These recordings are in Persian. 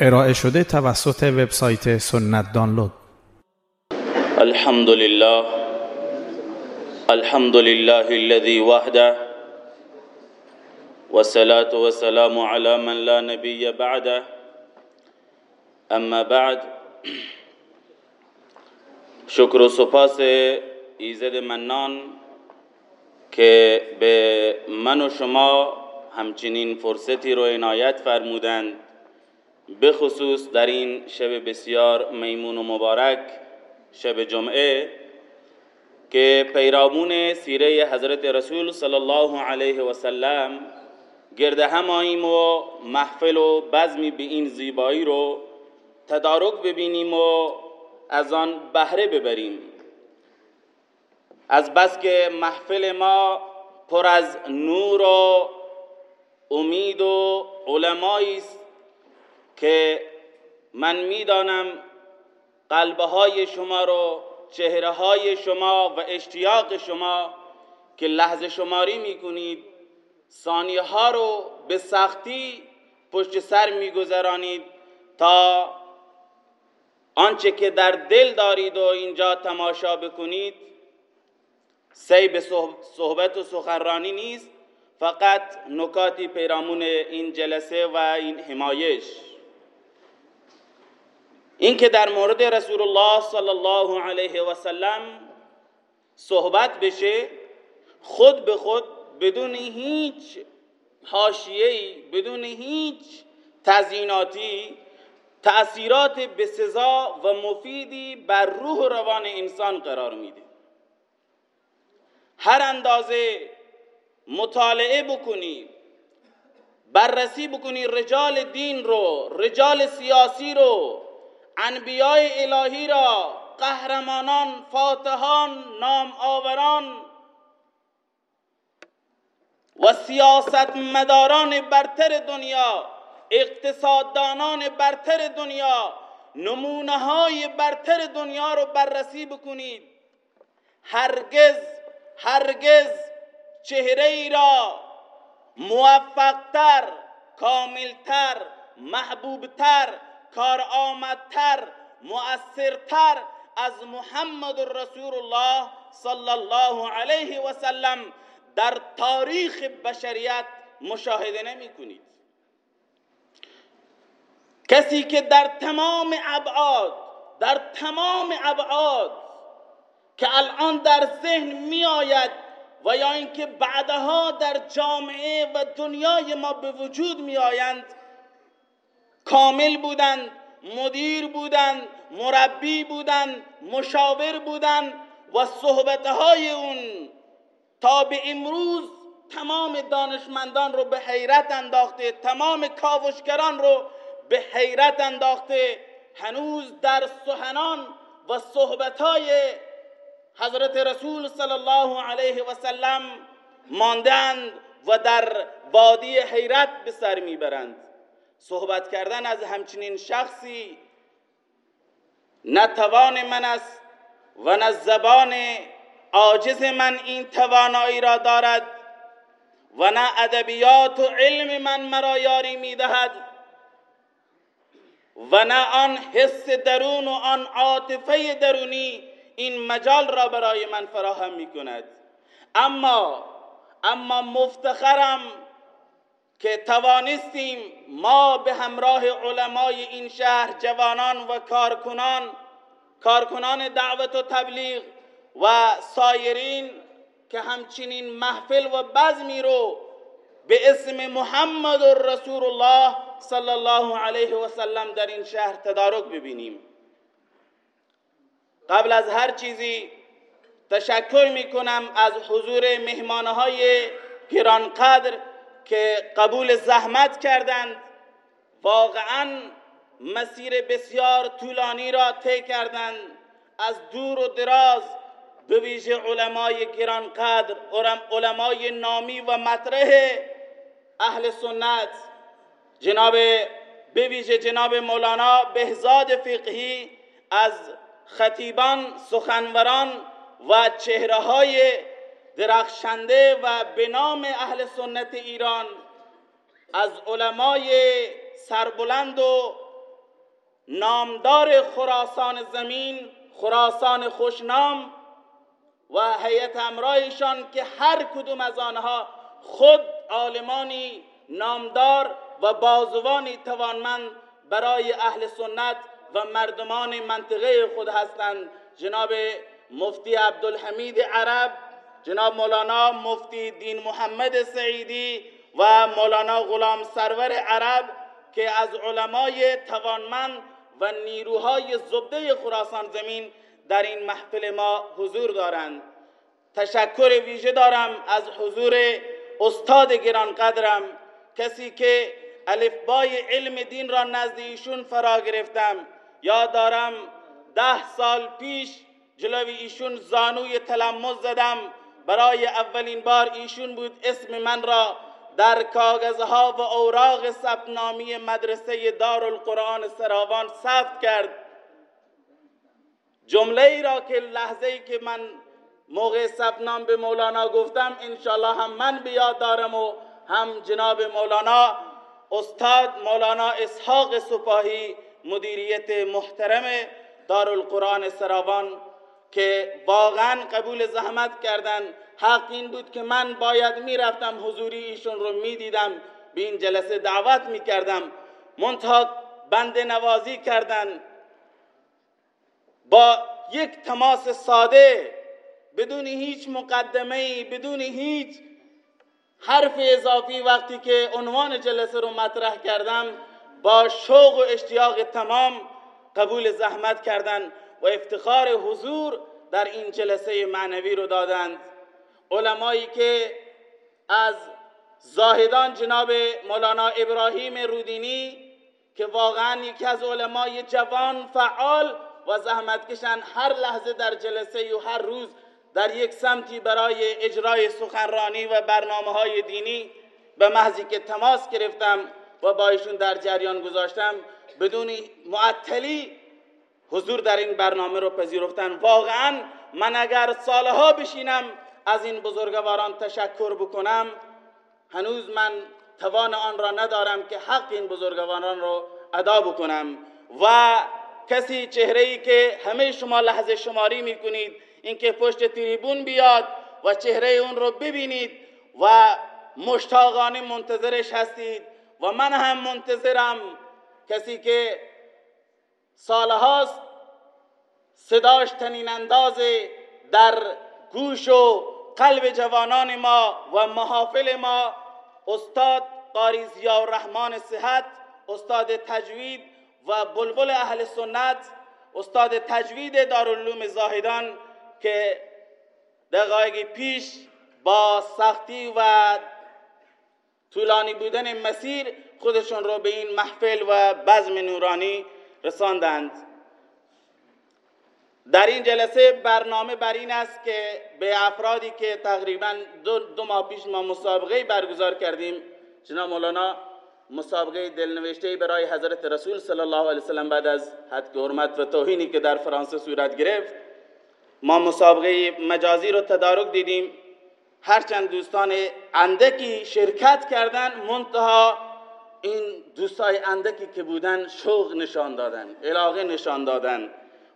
ارائه شده توسط وبسایت سنت دانلود. الحمد لله الحمد لله الذي وحده. والصلاة والسلام على من لا نبي بعده. اما بعد شکر و سپاس ایزد منان که به من و شما همچنین فرصتی رو عنایت فرمودند. به خصوص در این شب بسیار میمون و مبارک شب جمعه که پیرامون سیره حضرت رسول صلی الله علیه و سلم گرد هم آییم و محفل و بزمی به این زیبایی رو تدارک ببینیم و از آن بهره ببریم. از بس که محفل ما پر از نور و امید و علمایی است که من می‌دانم قلبه های شما رو چهره های شما و اشتیاق شما که لحظه شماری می‌کنید ثانیه ها رو به سختی پشت سر میگذرانید تا آنچه که در دل دارید و اینجا تماشا بکنید به صحبت و سخنرانی نیست فقط نکاتی پیرامون این جلسه و این حمایش این که در مورد رسول الله صلی الله علیه و سلم صحبت بشه خود به خود بدون هیچ حاشیه‌ای بدون هیچ تزییناتی تأثیرات بسزا و مفیدی بر روح و روان انسان قرار میده. هر اندازه مطالعه بکنی بررسی بکنی رجال دین رو رجال سیاسی رو انبیای الهی را قهرمانان فاتحان نام آوران و سیاست مداران برتر دنیا اقتصاددانان برتر دنیا نمونه های برتر دنیا رو بررسی بکنید. هرگز هرگز چهره ای را موفقتر کاملتر محبوبتر کارآمدتر مؤثرتر از محمد رسول الله صلی الله علیه و سلم در تاریخ بشریت مشاهده نمی کنید. کسی که در تمام ابعاد در تمام ابعاد که الان در ذهن می آید و یا اینکه بعدها در جامعه و دنیای ما به وجود می آیند کامل بودند مدیر بودند مربی بودند مشاور بودند و صحبتهای اون تا به امروز تمام دانشمندان رو به حیرت انداخته تمام کاوشگران رو به حیرت انداخته. هنوز در سخنان و صحبتهای حضرت رسول صلی الله علیه و سلم ماندند و در وادی حیرت به سر می‌برند. صحبت کردن از همچنین شخصی نه توان من است و نه زبان عاجز من این توانایی را دارد و نه ادبیات و علم من مرا یاری می‌دهد و نه آن حس درون و آن عاطفه درونی این مجال را برای من فراهم می کند اما اما مفتخرم که توانستیم ما به همراه علمای این شهر جوانان و کارکنان کارکنان دعوت و تبلیغ و سایرین که همچنین محفل و بزمی رو به اسم محمد رسول الله صلی الله علیه و سلم در این شهر تدارک ببینیم. قبل از هر چیزی تشکر می کنم از حضور مهمانهای گرانقدر که قبول زحمت کردند. واقعا مسیر بسیار طولانی را طی کردند. از دور و دراز به ویژه علمای گرانقدر علمای نامی و مطرح اهل سنت. جناب به ویژه جناب مولانا بهزاد فقهی از خطیبان سخنوران و چهره های درخشنده و به نام اهل سنت ایران از علمای سربلند و نامدار خراسان زمین خراسان خوشنام و هیئت امرایشان که هر کدوم از آنها خود عالمانی نامدار و بازوانی توانمند برای اهل سنت و مردمان منطقه خود هستند. جناب مفتی عبدالحمید عرب جناب مولانا مفتی دین محمد سعیدی و مولانا غلام سرور عرب که از علمای توانمند و نیروهای زبده خراسان زمین در این محفل ما حضور دارند. تشکر ویژه دارم از حضور استاد گرانقدرم کسی که الفبای علم دین را نزد ایشون فرا گرفتم. یاد دارم ده سال پیش جلوی ایشون زانوی تلمز زدم. برای اولین بار ایشون بود اسم من را در کاغذها و اوراق ثبتنامی مدرسه دارالقرآن سراوان ثبت کرد. جمله ای را که لحظه ای که من موقع ثبتنام به مولانا گفتم انشالله هم من بیاد دارم و هم جناب مولانا استاد مولانا اسحاق سپاهی مدیریت محترم دارالقرآن سراوان که واقعا قبول زحمت کردن. حق این بود که من باید می‌رفتم حضوری ایشون رو می‌دیدم. به این جلسه دعوت می‌کردم. منتها بند نوازی کردن. با یک تماس ساده بدون هیچ مقدمه بدون هیچ حرف اضافی وقتی که عنوان جلسه رو مطرح کردم با شوق و اشتیاق تمام قبول زحمت کردند و افتخار حضور در این جلسه معنوی رو دادند. علمایی که از زاهدان جناب مولانا ابراهیم رودینی که واقعا یکی از علمای جوان فعال و زحمتکشن هر لحظه در جلسه و هر روز در یک سمتی برای اجرای سخنرانی و برنامه های دینی به محضی که تماس گرفتم و با ایشون در جریان گذاشتم بدون معطلی حضور در این برنامه رو پذیرفتن. واقعا من اگر سالها بشینم از این بزرگواران تشکر بکنم هنوز من توان آن را ندارم که حق این بزرگواران رو ادا بکنم. و کسی چهره ای که همه شما لحظه شماری می‌کنید اینکه پشت تریبون بیاد و چهره اون رو ببینید و مشتاقانه منتظرش هستید. و من هم منتظرم کسی که سالهاست صداش تنین اندازه در گوش و قلب جوانان ما و محافل ما استاد قاری ضیاء الرحمن صحت استاد تجوید و بلبل اهل سنت استاد تجوید دارالعلوم زاهدان که دقایقی پیش با سختی و طولانی بودن مسیر خودشون رو به این محفل و بزم نورانی رساندند. در این جلسه برنامه بر این است که به افرادی که تقریبا دو, دو ماه پیش ما مسابقه برگزار کردیم جناب مولانا مسابقه دلنوشته برای حضرت رسول صلی الله علیه وسلم بعد از حد حرمت و توهینی که در فرانسه صورت گرفت ما مسابقه مجازی رو تدارک دیدیم. هرچند دوستان اندکی شرکت کردن منتها این دوستای اندکی که بودن شوق نشان دادن علاقه نشان دادن.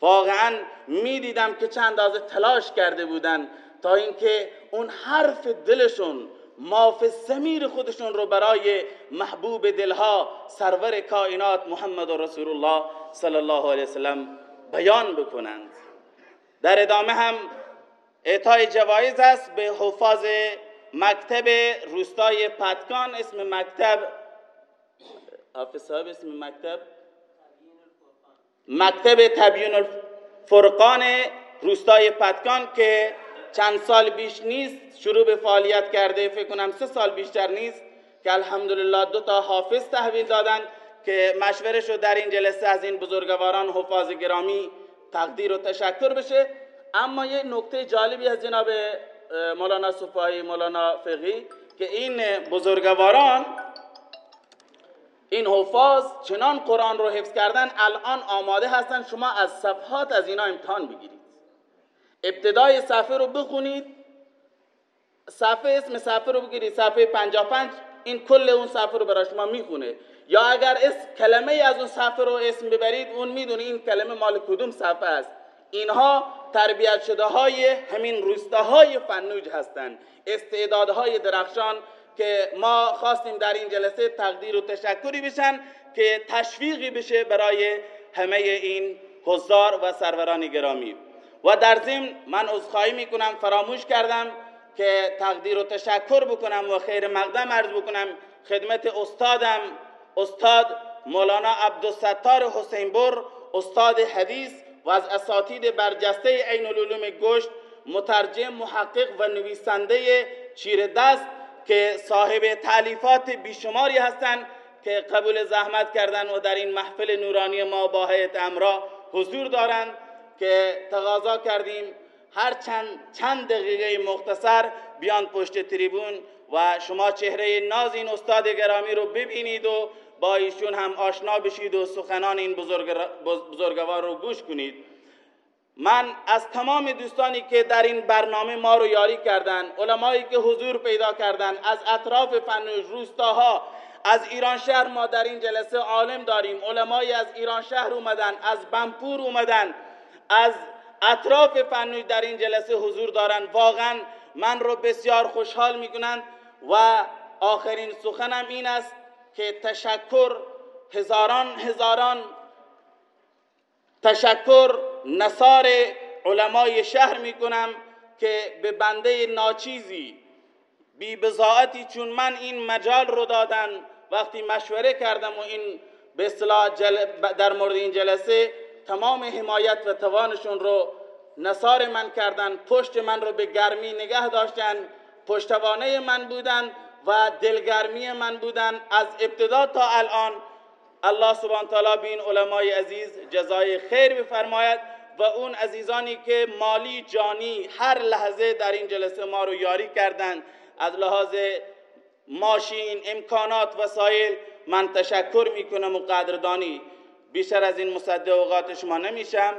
واقعا می‌دیدم که چند اندازه تلاش کرده بودن تا اینکه اون حرف دلشون ماف سمیر خودشون رو برای محبوب دلها سرور کائنات محمد رسول الله صلی الله علیه وسلم بیان بکنند. در ادامه هم اعطای جوایز است به حفاظ مکتب روستای پتکان اسم مکتب حافظ صاحب اسم مکتب؟ مکتب تبیین الفرقان روستای پتکان که چند سال بیش نیست شروع به فعالیت کرده. فکر کنم سه سال بیشتر نیست که الحمدلله دو تا حافظ تحویل دادن که مشورش رو در این جلسه از این بزرگواران حفاظ گرامی تقدیر و تشکر بشه. اما یه نکته جالبی از جناب مولانا صفایی مولانا فقی که این بزرگواران این حفاظ چنان قرآن رو حفظ کردن الان آماده هستن شما از صفحات از اینا امتحان بگیرید. ابتدای صفحه رو بخونید. صفحه اسم صفحه رو بگیرید. صفحه 55 این کل اون صفحه رو برای شما می‌خونه. یا اگر اس کلمه از اون صفحه رو اسم ببرید اون می‌دونه این کلمه مال کدوم صفحه است. اینها تربیت شده های همین روستاهای فنوج هستند استعدادهای درخشان که ما خواستیم در این جلسه تقدیر و تشکری بشن که تشویقی بشه برای همه این حضار و سروران گرامی. و در ضمن من عذرخواهی می‌کنم فراموش کردم که تقدیر و تشکر بکنم و خیر مقدم عرض بکنم. خدمت استادم استاد مولانا عبدالستار حسینبر استاد حدیث و از اساتید برجسته عین العلوم گشت مترجم محقق و نویسنده چیر دست که صاحب تعلیفات بیشماری هستند که قبول زحمت کردن و در این محفل نورانی ما با هیئت امرا حضور دارند که تقاضا کردیم. هر چند, چند دقیقه مختصر بیان پشت تریبون و شما چهره ناز این استاد گرامی رو ببینید و با ایشون هم آشنا بشید و سخنان این بزرگوار رو گوش کنید. من از تمام دوستانی که در این برنامه ما رو یاری کردن علمایی که حضور پیدا کردن از اطراف فنوش روستاها از ایران شهر ما در این جلسه عالم داریم. علمایی از ایران شهر اومدن از بمپور اومدن از اطراف فنوش در این جلسه حضور دارن. واقعا من رو بسیار خوشحال می‌کنند و آخرین سخنم این است که تشکر هزاران هزاران تشکر نصار علمای شهر می‌کنم که به بنده ناچیزی بی بزاعتی چون من این مجال رو دادن وقتی مشوره کردم و این به اصطلاح در مورد این جلسه تمام حمایت و توانشون رو نصار من کردن پشت من رو به گرمی نگه داشتن پشتوانه من بودن و دلگرمی من بودن. از ابتدا تا الان الله سبحانه تعالی به این علمای عزیز جزای خیر بفرماید و اون عزیزانی که مالی جانی هر لحظه در این جلسه ما رو یاری کردند. از لحاظ ماشین امکانات وسایل من تشکر می‌کنم و قدردانی. بیشتر از این مصدق اوقات شما نمیشم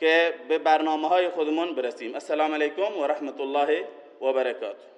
که به برنامه های خودمون برسیم. السلام علیکم و رحمت الله و برکاته.